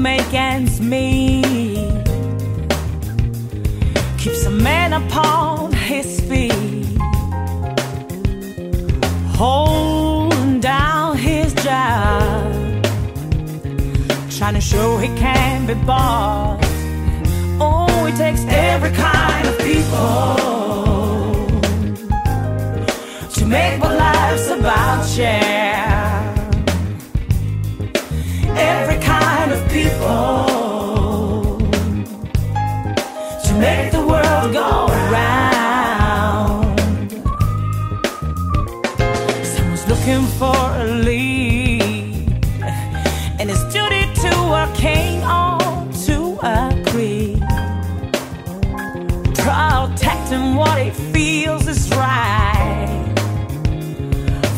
make ends meet. Keeps a man upon his feet, holding down his job, trying to show he can be bought. make the world go round. Someone's looking for a lead, and it's duty to a king or to agree. Protecting what it feels is right,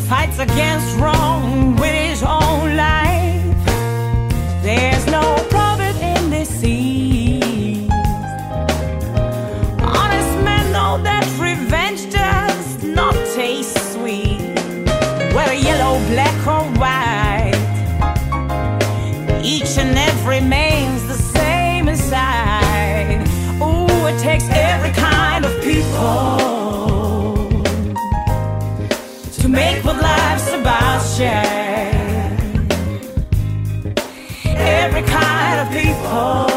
fights against wrong. shame. Every kind of people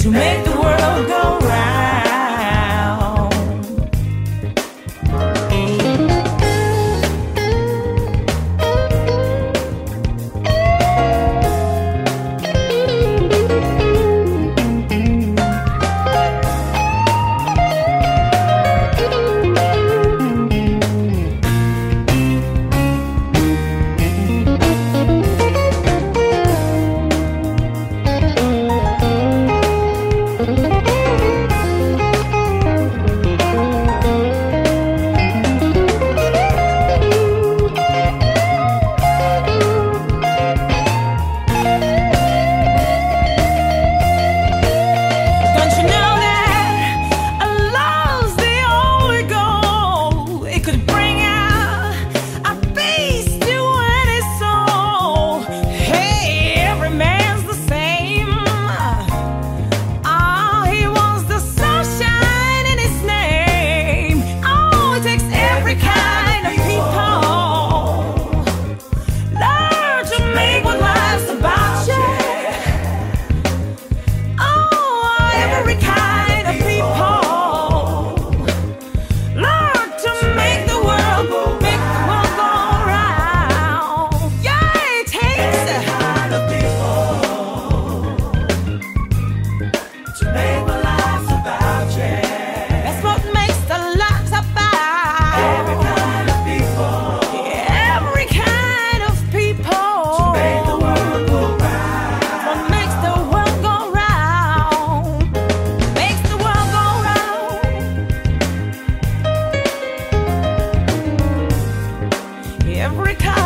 to make the world go round. every time.